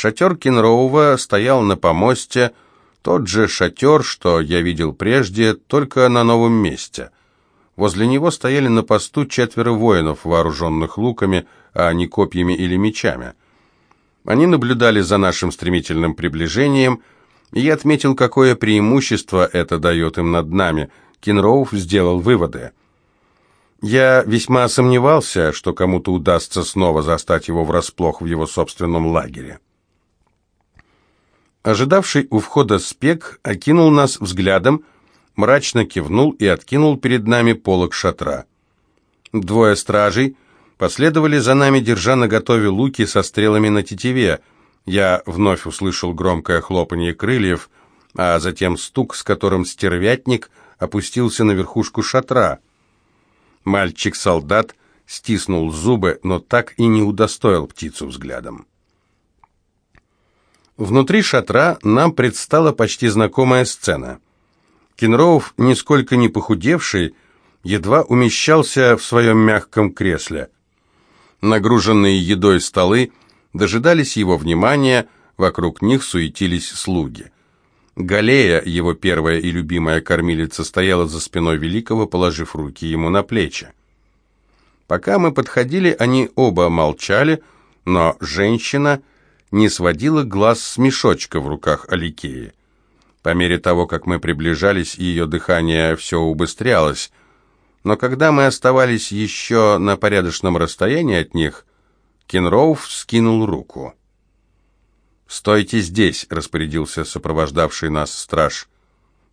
Шатер Кенроува стоял на помосте, тот же шатер, что я видел прежде, только на новом месте. Возле него стояли на посту четверо воинов, вооруженных луками, а не копьями или мечами. Они наблюдали за нашим стремительным приближением, и я отметил, какое преимущество это дает им над нами. Кенроув сделал выводы. Я весьма сомневался, что кому-то удастся снова застать его врасплох в его собственном лагере. Ожидавший у входа спек окинул нас взглядом, мрачно кивнул и откинул перед нами полог шатра. Двое стражей последовали за нами, держа наготове луки со стрелами на тетиве. Я вновь услышал громкое хлопанье крыльев, а затем стук, с которым стервятник опустился на верхушку шатра. Мальчик-солдат стиснул зубы, но так и не удостоил птицу взглядом. Внутри шатра нам предстала почти знакомая сцена. Кенроув, нисколько не похудевший, едва умещался в своем мягком кресле. Нагруженные едой столы дожидались его внимания, вокруг них суетились слуги. Галея, его первая и любимая кормилица, стояла за спиной Великого, положив руки ему на плечи. Пока мы подходили, они оба молчали, но женщина не сводила глаз с мешочка в руках Аликеи. По мере того, как мы приближались, ее дыхание все убыстрялось, но когда мы оставались еще на порядочном расстоянии от них, Кенроуф скинул руку. «Стойте здесь», — распорядился сопровождавший нас страж.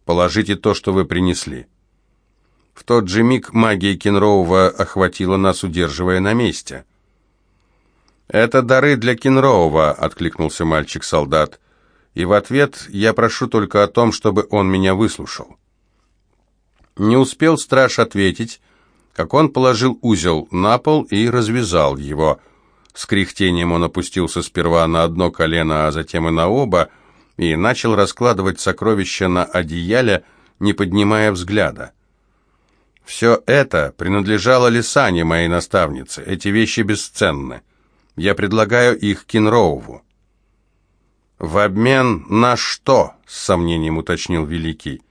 «Положите то, что вы принесли». В тот же миг магия Кенроува охватила нас, удерживая на месте. «Это дары для Кенроува», — откликнулся мальчик-солдат. «И в ответ я прошу только о том, чтобы он меня выслушал». Не успел страж ответить, как он положил узел на пол и развязал его. С кряхтением он опустился сперва на одно колено, а затем и на оба, и начал раскладывать сокровища на одеяле, не поднимая взгляда. «Все это принадлежало Лисане, моей наставнице. Эти вещи бесценны. Я предлагаю их Кинроуву». «В обмен на что?» — с сомнением уточнил Великий.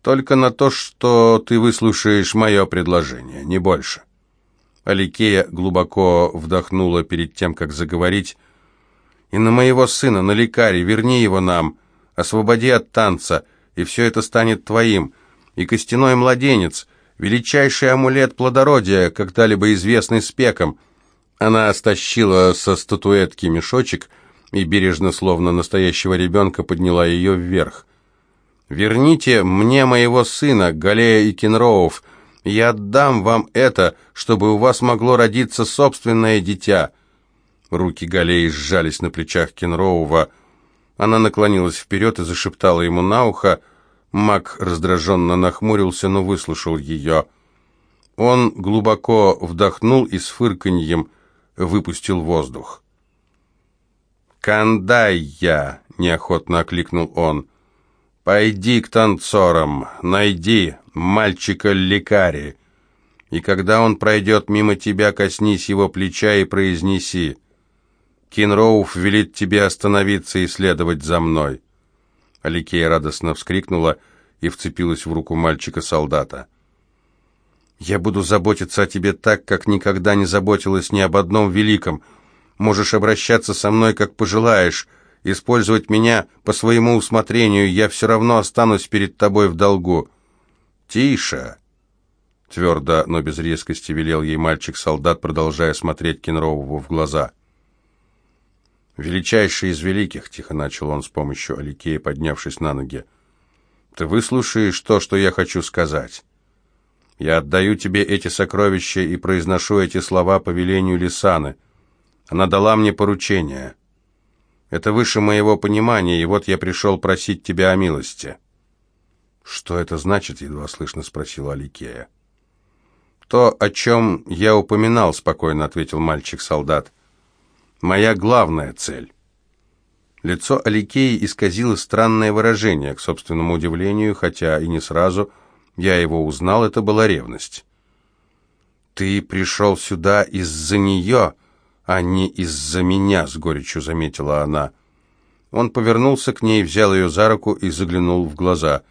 «Только на то, что ты выслушаешь мое предложение, не больше». Аликея глубоко вдохнула перед тем, как заговорить. «И на моего сына, на лекаре, верни его нам, освободи от танца, и все это станет твоим. И костяной младенец, величайший амулет плодородия, когда-либо известный спеком». Она стащила со статуэтки мешочек и бережно, словно настоящего ребенка, подняла ее вверх. «Верните мне моего сына, Галея и Кенроуф. Я отдам вам это, чтобы у вас могло родиться собственное дитя». Руки Галеи сжались на плечах Кенроува. Она наклонилась вперед и зашептала ему на ухо. Мак раздраженно нахмурился, но выслушал ее. Он глубоко вдохнул и с фырканьем выпустил воздух. «Кандайя!» — неохотно окликнул он. «Пойди к танцорам, найди мальчика-лекари, и когда он пройдет мимо тебя, коснись его плеча и произнеси. Кинроуф велит тебе остановиться и следовать за мной». Аликея радостно вскрикнула и вцепилась в руку мальчика-солдата. Я буду заботиться о тебе так, как никогда не заботилась ни об одном великом. Можешь обращаться со мной, как пожелаешь, использовать меня по своему усмотрению, я все равно останусь перед тобой в долгу». «Тише!» Твердо, но без резкости велел ей мальчик-солдат, продолжая смотреть Кенрову в глаза. «Величайший из великих», — тихо начал он с помощью Аликея, поднявшись на ноги, — «ты выслушаешь то, что я хочу сказать». Я отдаю тебе эти сокровища и произношу эти слова по велению Лисаны. Она дала мне поручение. Это выше моего понимания, и вот я пришел просить тебя о милости». «Что это значит?» — едва слышно спросила Аликея. «То, о чем я упоминал», — спокойно ответил мальчик-солдат. «Моя главная цель». Лицо Аликеи исказило странное выражение, к собственному удивлению, хотя и не сразу — я его узнал, это была ревность. «Ты пришел сюда из-за нее, «А не из-за меня», — с горечью заметила она. Он повернулся к ней, взял ее за руку и заглянул в глаза.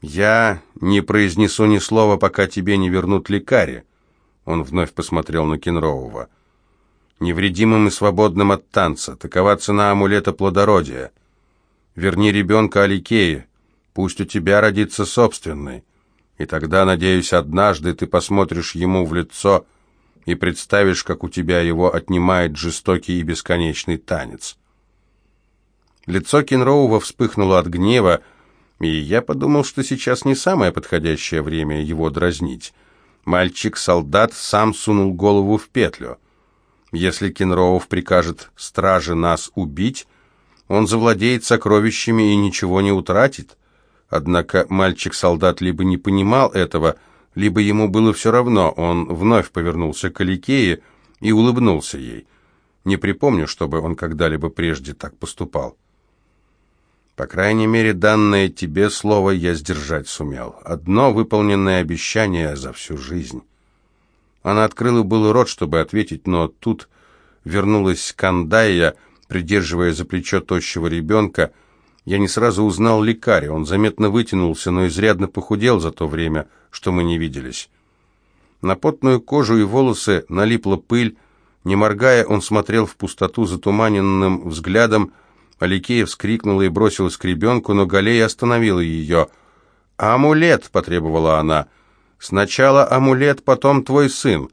«Я не произнесу ни слова, пока тебе не вернут лекари». Он вновь посмотрел на Кенроува. «Невредимым и свободным от танца. Такова цена амулета плодородия. Верни ребенка Аликее. Пусть у тебя родится собственный. И тогда, надеюсь, однажды ты посмотришь ему в лицо и представишь, как у тебя его отнимает жестокий и бесконечный танец». Лицо Кенроува вспыхнуло от гнева, и я подумал, что сейчас не самое подходящее время его дразнить. Мальчик-солдат сам сунул голову в петлю. Если Кенроув прикажет страже нас убить, он завладеет сокровищами и ничего не утратит. Однако мальчик-солдат либо не понимал этого, либо ему было все равно. Он вновь повернулся к Аликее и улыбнулся ей. Не припомню, чтобы он когда-либо прежде так поступал. По крайней мере, данное тебе слово я сдержать сумел. Одно выполненное обещание за всю жизнь. Она открыла был рот, чтобы ответить, но тут вернулась Кандайя, придерживая за плечо тощего ребенка. Я не сразу узнал лекаря. Он заметно вытянулся, но изрядно похудел за то время, что мы не виделись. На потную кожу и волосы налипла пыль. Не моргая, он смотрел в пустоту затуманенным взглядом, Аликея вскрикнула и бросилась к ребенку, но Галея остановила ее. «Амулет!» — потребовала она. «Сначала амулет, потом твой сын».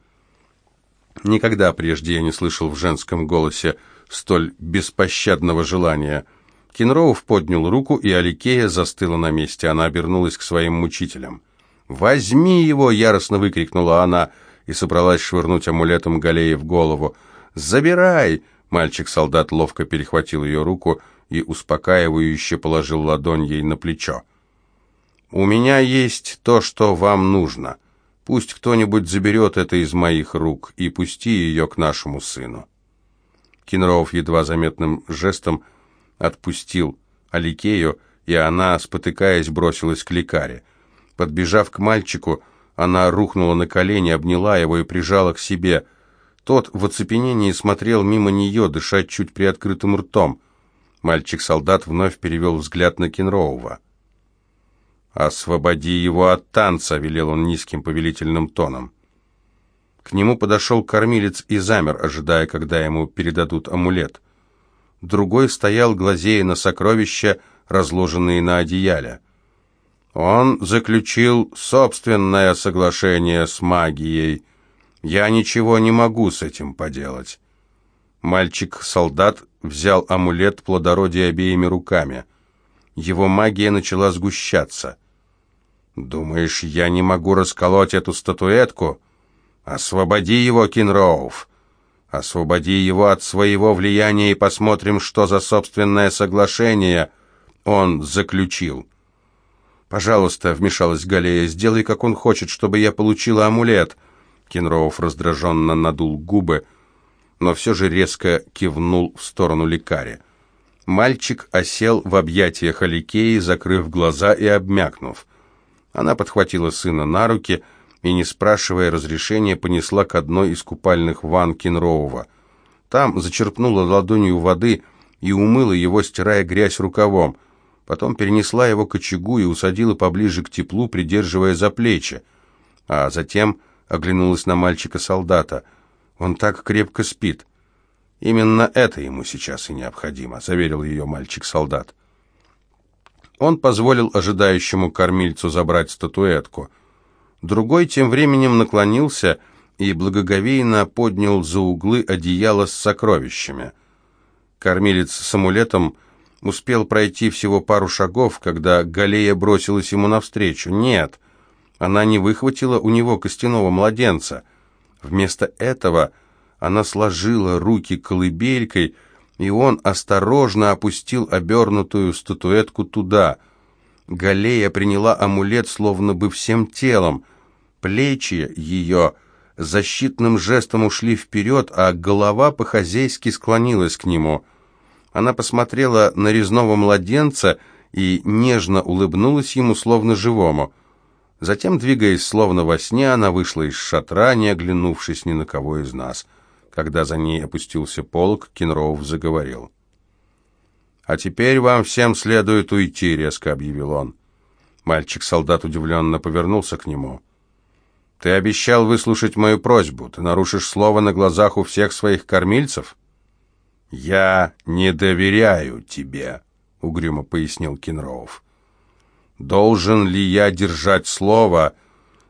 Никогда прежде я не слышал в женском голосе столь беспощадного желания. Кенроув поднял руку, и Аликея застыла на месте. Она обернулась к своим мучителям. «Возьми его!» — яростно выкрикнула она и собралась швырнуть амулетом Галея в голову. «Забирай!» Мальчик-солдат ловко перехватил ее руку и успокаивающе положил ладонь ей на плечо. «У меня есть то, что вам нужно. Пусть кто-нибудь заберет это из моих рук и пусти ее к нашему сыну». Кенроов едва заметным жестом отпустил Аликею, и она, спотыкаясь, бросилась к лекаре. Подбежав к мальчику, она рухнула на колени, обняла его и прижала к себе – тот в оцепенении смотрел мимо нее, дышать чуть приоткрытым ртом. Мальчик-солдат вновь перевел взгляд на Кенроува. «Освободи его от танца», — велел он низким повелительным тоном. К нему подошел кормилец и замер, ожидая, когда ему передадут амулет. Другой стоял, глазея на сокровища, разложенные на одеяле. Он заключил собственное соглашение с магией — я ничего не могу с этим поделать. Мальчик-солдат взял амулет плодородия обеими руками. Его магия начала сгущаться. «Думаешь, я не могу расколоть эту статуэтку? Освободи его, Кинроуф! Освободи его от своего влияния и посмотрим, что за собственное соглашение он заключил». «Пожалуйста», — вмешалась Галея, — «сделай, как он хочет, чтобы я получила амулет». Кенроуф раздраженно надул губы, но все же резко кивнул в сторону лекаря. Мальчик осел в объятиях Аликеи, закрыв глаза и обмякнув. Она подхватила сына на руки и, не спрашивая разрешения, понесла к одной из купальных ванн Кенроува. Там зачерпнула ладонью воды и умыла его, стирая грязь рукавом. Потом перенесла его к очагу и усадила поближе к теплу, придерживая за плечи. А затем оглянулась на мальчика-солдата. «Он так крепко спит». «Именно это ему сейчас и необходимо», — заверил ее мальчик-солдат. Он позволил ожидающему кормильцу забрать статуэтку. Другой тем временем наклонился и благоговейно поднял за углы одеяло с сокровищами. Кормилец с амулетом успел пройти всего пару шагов, когда Галея бросилась ему навстречу. «Нет!» Она не выхватила у него костяного младенца. Вместо этого она сложила руки колыбелькой, и он осторожно опустил обернутую статуэтку туда. Галея приняла амулет словно бы всем телом. Плечи ее защитным жестом ушли вперед, а голова по-хозяйски склонилась к нему. Она посмотрела на резного младенца и нежно улыбнулась ему, словно живому. Затем, двигаясь словно во сне, она вышла из шатра, не оглянувшись ни на кого из нас. Когда за ней опустился полог, Кенроув заговорил. «А теперь вам всем следует уйти», — резко объявил он. Мальчик-солдат удивленно повернулся к нему. «Ты обещал выслушать мою просьбу. Ты нарушишь слово на глазах у всех своих кормильцев?» «Я не доверяю тебе», — угрюмо пояснил Кенроув. «Должен ли я держать слово,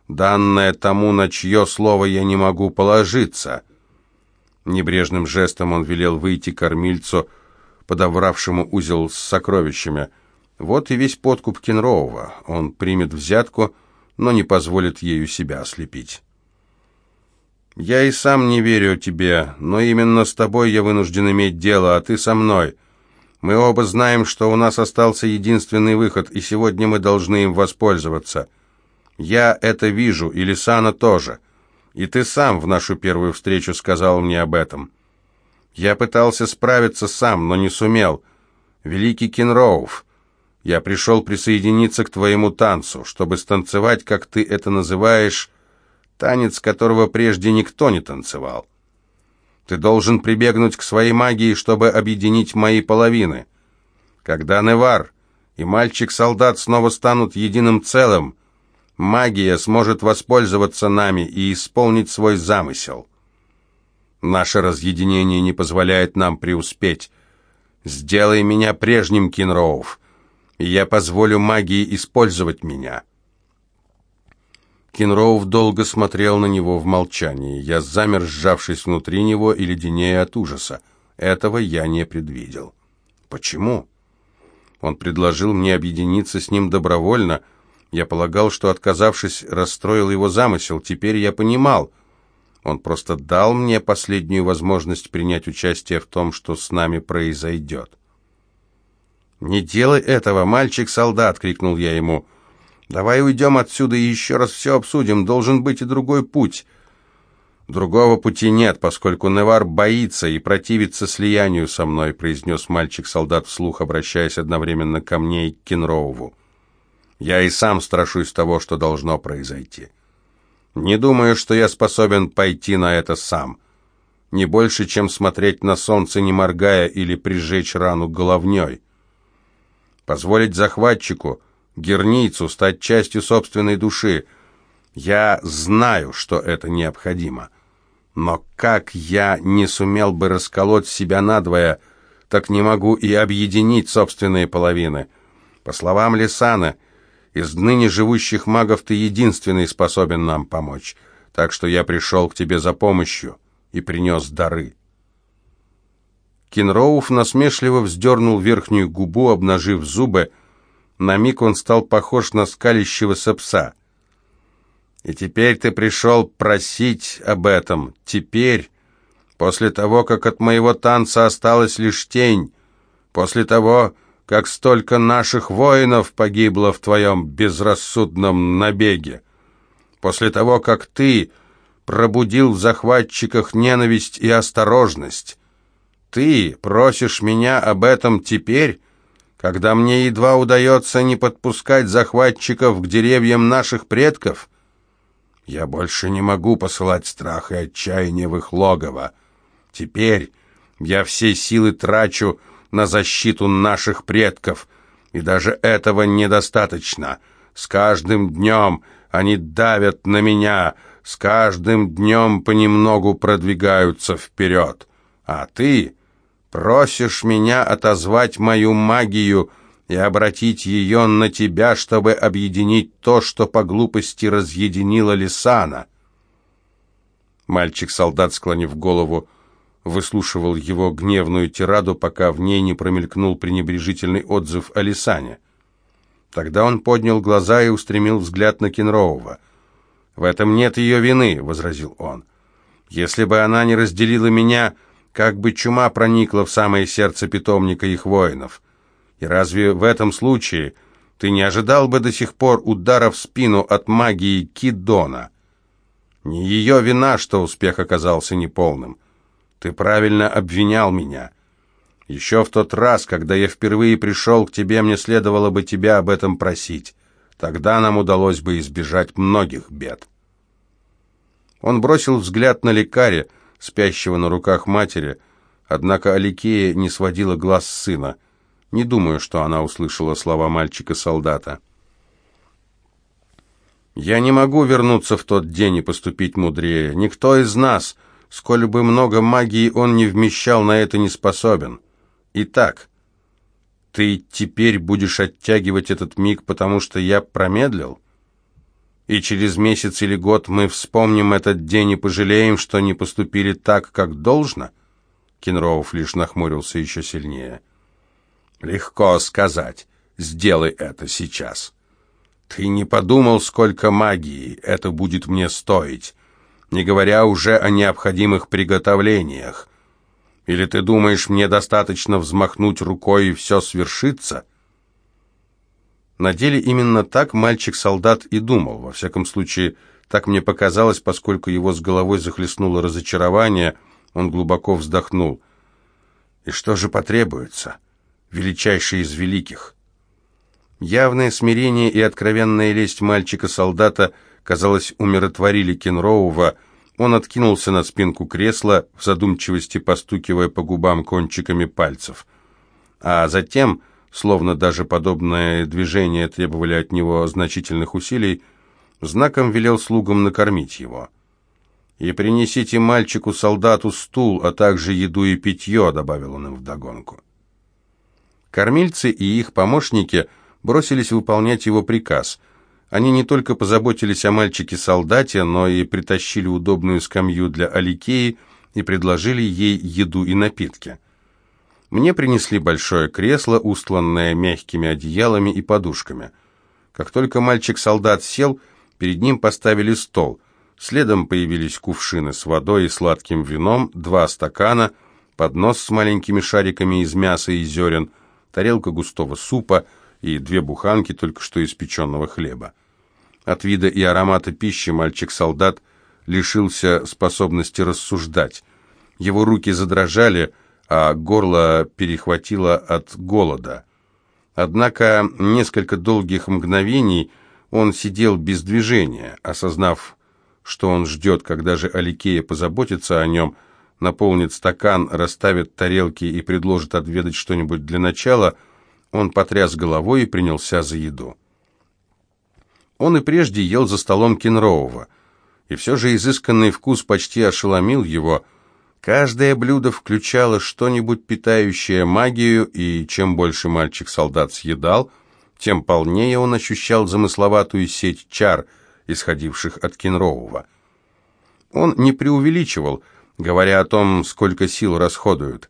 данное тому, на чье слово я не могу положиться?» Небрежным жестом он велел выйти кормильцу, подобравшему узел с сокровищами. Вот и весь подкуп Кенроува. Он примет взятку, но не позволит ею себя ослепить. «Я и сам не верю тебе, но именно с тобой я вынужден иметь дело, а ты со мной. Мы оба знаем, что у нас остался единственный выход, и сегодня мы должны им воспользоваться. Я это вижу, и Лисана тоже. И ты сам в нашу первую встречу сказал мне об этом. Я пытался справиться сам, но не сумел. Великий Кенроуф, я пришел присоединиться к твоему танцу, чтобы станцевать, как ты это называешь, танец которого прежде никто не танцевал. Ты должен прибегнуть к своей магии, чтобы объединить мои половины. Когда Невар и мальчик-солдат снова станут единым целым, магия сможет воспользоваться нами и исполнить свой замысел. Наше разъединение не позволяет нам преуспеть. Сделай меня прежним, Кинроуф, и я позволю магии использовать меня». Кенроув долго смотрел на него в молчании. Я замер, сжавшись внутри него и леденее от ужаса. Этого я не предвидел. Почему? Он предложил мне объединиться с ним добровольно. Я полагал, что, отказавшись, расстроил его замысел. Теперь я понимал. Он просто дал мне последнюю возможность принять участие в том, что с нами произойдет. «Не делай этого, мальчик-солдат!» — крикнул я ему — Давай уйдем отсюда и еще раз все обсудим. Должен быть и другой путь. Другого пути нет, поскольку Невар боится и противится слиянию со мной, произнес мальчик-солдат вслух, обращаясь одновременно ко мне и к Кенроуву. Я и сам страшусь того, что должно произойти. Не думаю, что я способен пойти на это сам. Не больше, чем смотреть на солнце, не моргая, или прижечь рану головней. Позволить захватчику герницу, стать частью собственной души. Я знаю, что это необходимо. Но как я не сумел бы расколоть себя надвое, так не могу и объединить собственные половины. По словам Лисана, из ныне живущих магов ты единственный способен нам помочь, так что я пришел к тебе за помощью и принес дары». Кинроуф насмешливо вздернул верхнюю губу, обнажив зубы, на миг он стал похож на скалящегося пса. «И теперь ты пришел просить об этом. Теперь, после того, как от моего танца осталась лишь тень, после того, как столько наших воинов погибло в твоем безрассудном набеге, после того, как ты пробудил в захватчиках ненависть и осторожность, ты просишь меня об этом теперь, когда мне едва удается не подпускать захватчиков к деревьям наших предков, я больше не могу посылать страх и отчаяние в их логово. Теперь я все силы трачу на защиту наших предков, и даже этого недостаточно. С каждым днем они давят на меня, с каждым днем понемногу продвигаются вперед. А ты Просишь меня отозвать мою магию и обратить ее на тебя, чтобы объединить то, что по глупости разъединило Лисана. Мальчик-солдат, склонив голову, выслушивал его гневную тираду, пока в ней не промелькнул пренебрежительный отзыв о Лисане. Тогда он поднял глаза и устремил взгляд на Кенроува. «В этом нет ее вины», — возразил он. «Если бы она не разделила меня...» как бы чума проникла в самое сердце питомника их воинов. И разве в этом случае ты не ожидал бы до сих пор удара в спину от магии Кидона? Не ее вина, что успех оказался неполным. Ты правильно обвинял меня. Еще в тот раз, когда я впервые пришел к тебе, мне следовало бы тебя об этом просить. Тогда нам удалось бы избежать многих бед. Он бросил взгляд на лекаря, спящего на руках матери, однако Аликея не сводила глаз сына. Не думаю, что она услышала слова мальчика-солдата. «Я не могу вернуться в тот день и поступить мудрее. Никто из нас, сколь бы много магии он не вмещал, на это не способен. Итак, ты теперь будешь оттягивать этот миг, потому что я промедлил?» и через месяц или год мы вспомним этот день и пожалеем, что не поступили так, как должно?» Кенроуф лишь нахмурился еще сильнее. «Легко сказать. Сделай это сейчас. Ты не подумал, сколько магии это будет мне стоить, не говоря уже о необходимых приготовлениях. Или ты думаешь, мне достаточно взмахнуть рукой и все свершится?» На деле именно так мальчик-солдат и думал. Во всяком случае, так мне показалось, поскольку его с головой захлестнуло разочарование, он глубоко вздохнул. «И что же потребуется? Величайший из великих». Явное смирение и откровенная лесть мальчика-солдата, казалось, умиротворили Кенроува. Он откинулся на спинку кресла, в задумчивости постукивая по губам кончиками пальцев. А затем словно даже подобное движение требовали от него значительных усилий, знаком велел слугам накормить его. «И принесите мальчику-солдату стул, а также еду и питье», — добавил он им вдогонку. Кормильцы и их помощники бросились выполнять его приказ. Они не только позаботились о мальчике-солдате, но и притащили удобную скамью для Аликеи и предложили ей еду и напитки. Мне принесли большое кресло, устланное мягкими одеялами и подушками. Как только мальчик-солдат сел, перед ним поставили стол. Следом появились кувшины с водой и сладким вином, два стакана, поднос с маленькими шариками из мяса и зерен, тарелка густого супа и две буханки только что испеченного хлеба. От вида и аромата пищи мальчик-солдат лишился способности рассуждать. Его руки задрожали, а горло перехватило от голода. Однако несколько долгих мгновений он сидел без движения, осознав, что он ждет, когда же Аликея позаботится о нем, наполнит стакан, расставит тарелки и предложит отведать что-нибудь для начала, он потряс головой и принялся за еду. Он и прежде ел за столом Кенроува, и все же изысканный вкус почти ошеломил его – Каждое блюдо включало что-нибудь питающее магию, и чем больше мальчик-солдат съедал, тем полнее он ощущал замысловатую сеть чар, исходивших от Кенроува. Он не преувеличивал, говоря о том, сколько сил расходуют.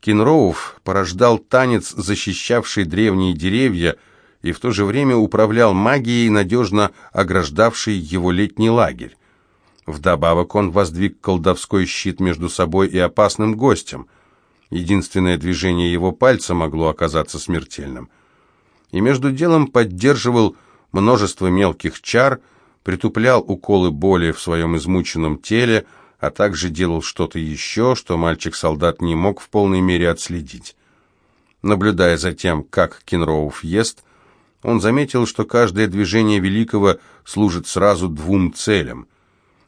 Кенроув порождал танец, защищавший древние деревья, и в то же время управлял магией, надежно ограждавшей его летний лагерь. Вдобавок он воздвиг колдовской щит между собой и опасным гостем. Единственное движение его пальца могло оказаться смертельным. И между делом поддерживал множество мелких чар, притуплял уколы боли в своем измученном теле, а также делал что-то еще, что мальчик-солдат не мог в полной мере отследить. Наблюдая за тем, как Кенроуф ест, он заметил, что каждое движение великого служит сразу двум целям –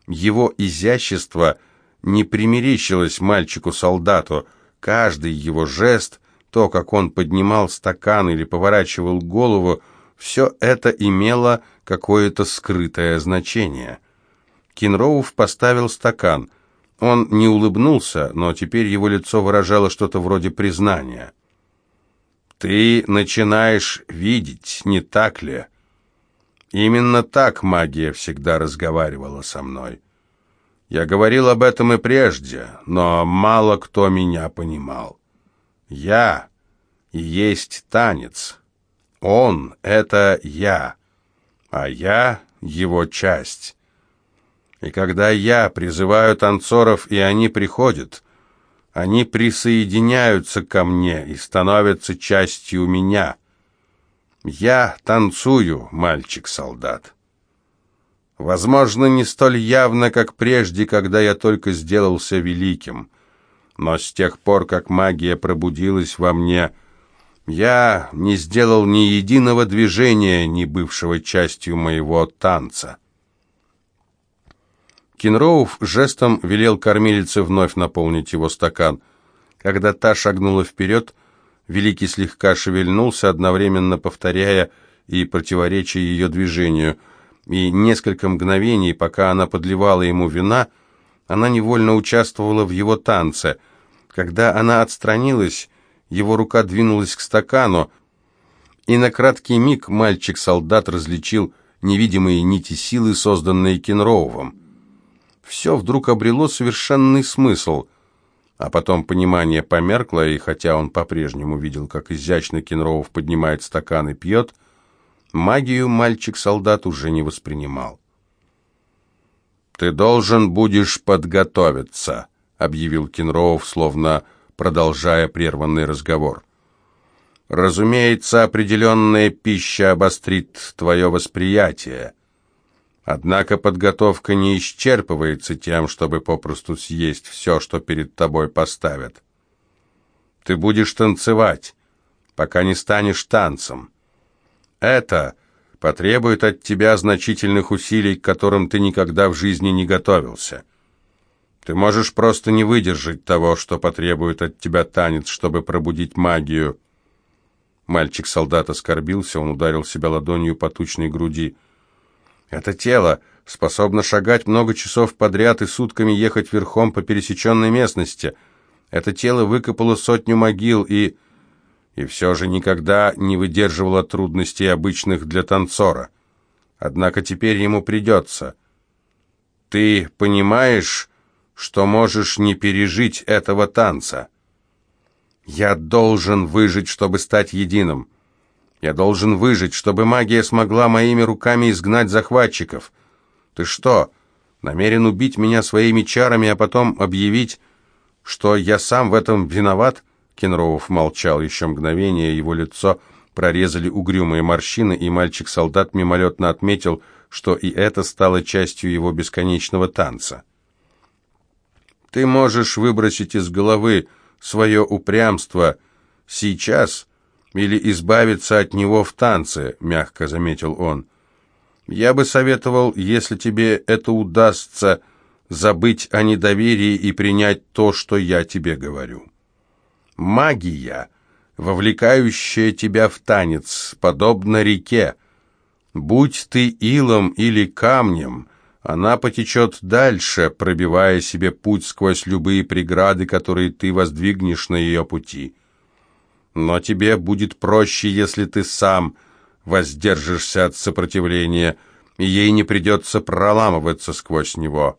его изящество не примерещилось мальчику-солдату. Каждый его жест, то, как он поднимал стакан или поворачивал голову, все это имело какое-то скрытое значение. Кинроуф поставил стакан. Он не улыбнулся, но теперь его лицо выражало что-то вроде признания. «Ты начинаешь видеть, не так ли?» Именно так магия всегда разговаривала со мной. Я говорил об этом и прежде, но мало кто меня понимал. Я и есть танец. Он — это я, а я — его часть. И когда я призываю танцоров, и они приходят, они присоединяются ко мне и становятся частью меня — я танцую, мальчик-солдат. Возможно, не столь явно, как прежде, когда я только сделался великим. Но с тех пор, как магия пробудилась во мне, я не сделал ни единого движения, не бывшего частью моего танца. Кенроуф жестом велел кормилице вновь наполнить его стакан. Когда та шагнула вперед, Великий слегка шевельнулся, одновременно повторяя и противоречия ее движению, и несколько мгновений, пока она подливала ему вина, она невольно участвовала в его танце. Когда она отстранилась, его рука двинулась к стакану, и на краткий миг мальчик-солдат различил невидимые нити силы, созданные Кенроувом. Все вдруг обрело совершенный смысл, а потом понимание померкло, и хотя он по-прежнему видел, как изящно Кенроув поднимает стакан и пьет, магию мальчик-солдат уже не воспринимал. «Ты должен будешь подготовиться», — объявил Кенроув, словно продолжая прерванный разговор. «Разумеется, определенная пища обострит твое восприятие. Однако подготовка не исчерпывается тем, чтобы попросту съесть все, что перед тобой поставят. Ты будешь танцевать, пока не станешь танцем. Это потребует от тебя значительных усилий, к которым ты никогда в жизни не готовился». Ты можешь просто не выдержать того, что потребует от тебя танец, чтобы пробудить магию. Мальчик-солдат оскорбился, он ударил себя ладонью по тучной груди. Это тело способно шагать много часов подряд и сутками ехать верхом по пересеченной местности. Это тело выкопало сотню могил и... и все же никогда не выдерживало трудностей обычных для танцора. Однако теперь ему придется. Ты понимаешь что можешь не пережить этого танца. Я должен выжить, чтобы стать единым. Я должен выжить, чтобы магия смогла моими руками изгнать захватчиков. Ты что, намерен убить меня своими чарами, а потом объявить, что я сам в этом виноват?» Кенроуф молчал еще мгновение, его лицо прорезали угрюмые морщины, и мальчик-солдат мимолетно отметил, что и это стало частью его бесконечного танца. Ты можешь выбросить из головы свое упрямство сейчас или избавиться от него в танце, мягко заметил он. Я бы советовал, если тебе это удастся, забыть о недоверии и принять то, что я тебе говорю. Магия, вовлекающая тебя в танец, подобно реке. Будь ты илом или камнем, она потечет дальше, пробивая себе путь сквозь любые преграды, которые ты воздвигнешь на ее пути. Но тебе будет проще, если ты сам воздержишься от сопротивления, и ей не придется проламываться сквозь него.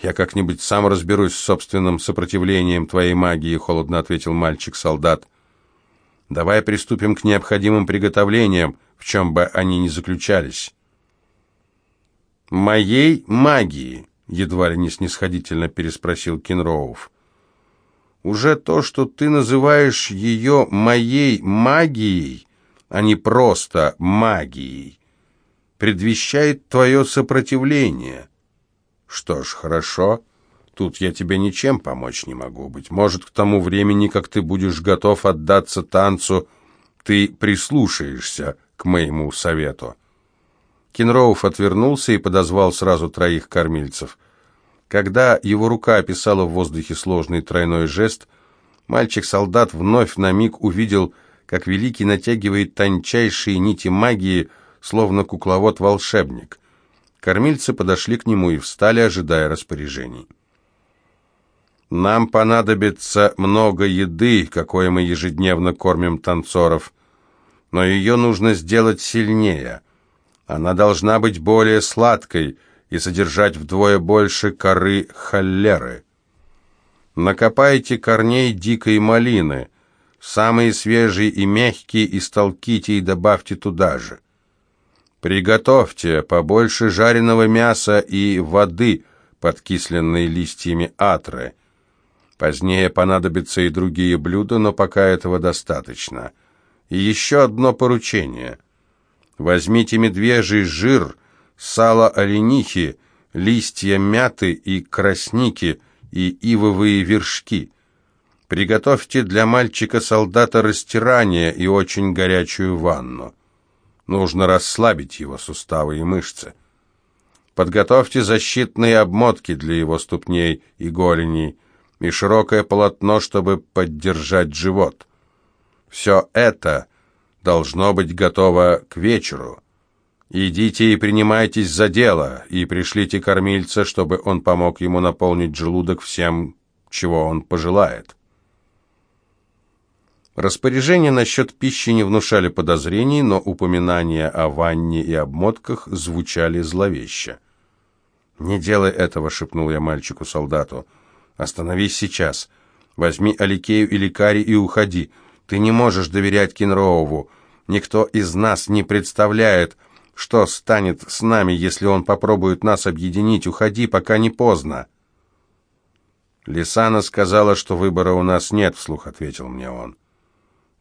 «Я как-нибудь сам разберусь с собственным сопротивлением твоей магии», — холодно ответил мальчик-солдат. «Давай приступим к необходимым приготовлениям, в чем бы они ни заключались». «Моей магии?» — едва ли не снисходительно переспросил Кенроуф. «Уже то, что ты называешь ее моей магией, а не просто магией, предвещает твое сопротивление. Что ж, хорошо, тут я тебе ничем помочь не могу. Быть может, к тому времени, как ты будешь готов отдаться танцу, ты прислушаешься к моему совету». Кенроуф отвернулся и подозвал сразу троих кормильцев. Когда его рука описала в воздухе сложный тройной жест, мальчик-солдат вновь на миг увидел, как Великий натягивает тончайшие нити магии, словно кукловод-волшебник. Кормильцы подошли к нему и встали, ожидая распоряжений. «Нам понадобится много еды, какой мы ежедневно кормим танцоров, но ее нужно сделать сильнее». Она должна быть более сладкой и содержать вдвое больше коры холлеры. Накопайте корней дикой малины, самые свежие и мягкие, и столките и добавьте туда же. Приготовьте побольше жареного мяса и воды, подкисленной листьями атры. Позднее понадобятся и другие блюда, но пока этого достаточно. И еще одно поручение – Возьмите медвежий жир, сало оленихи, листья мяты и красники и ивовые вершки. Приготовьте для мальчика-солдата растирание и очень горячую ванну. Нужно расслабить его суставы и мышцы. Подготовьте защитные обмотки для его ступней и голеней и широкое полотно, чтобы поддержать живот. Все это должно быть готово к вечеру. Идите и принимайтесь за дело, и пришлите кормильца, чтобы он помог ему наполнить желудок всем, чего он пожелает. Распоряжения насчет пищи не внушали подозрений, но упоминания о ванне и обмотках звучали зловеще. «Не делай этого», — шепнул я мальчику-солдату. «Остановись сейчас. Возьми Аликею и Лекари и уходи. Ты не можешь доверять Кенроову. Никто из нас не представляет, что станет с нами, если он попробует нас объединить. Уходи, пока не поздно». «Лисана сказала, что выбора у нас нет», — вслух ответил мне он.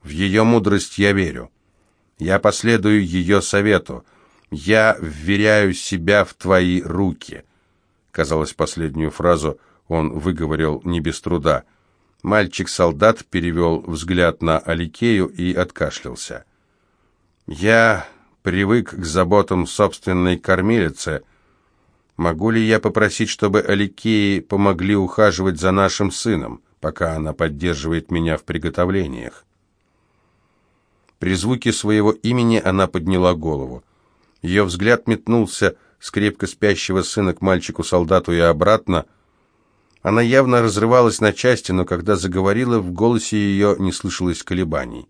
«В ее мудрость я верю. Я последую ее совету. Я вверяю себя в твои руки». Казалось, последнюю фразу он выговорил не без труда. Мальчик-солдат перевел взгляд на Аликею и откашлялся. «Я привык к заботам собственной кормилицы. Могу ли я попросить, чтобы Аликеи помогли ухаживать за нашим сыном, пока она поддерживает меня в приготовлениях?» При звуке своего имени она подняла голову. Ее взгляд метнулся с крепко спящего сына к мальчику-солдату и обратно. Она явно разрывалась на части, но когда заговорила, в голосе ее не слышалось колебаний.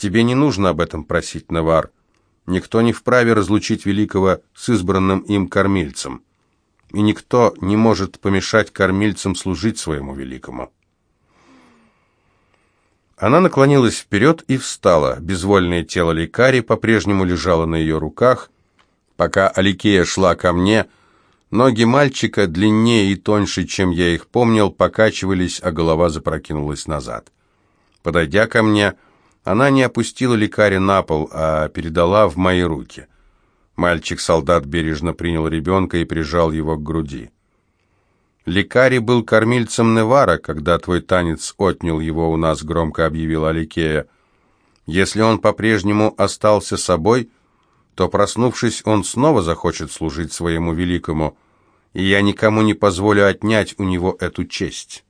«Тебе не нужно об этом просить, Навар. Никто не вправе разлучить великого с избранным им кормильцем, и никто не может помешать кормильцам служить своему великому». Она наклонилась вперед и встала. Безвольное тело лекари по-прежнему лежало на ее руках, Пока Аликея шла ко мне, ноги мальчика, длиннее и тоньше, чем я их помнил, покачивались, а голова запрокинулась назад. Подойдя ко мне, она не опустила лекаря на пол, а передала в мои руки. Мальчик-солдат бережно принял ребенка и прижал его к груди. «Лекари был кормильцем Невара, когда твой танец отнял его у нас», — громко объявил Аликея. «Если он по-прежнему остался собой...» то, проснувшись, он снова захочет служить своему великому, и я никому не позволю отнять у него эту честь».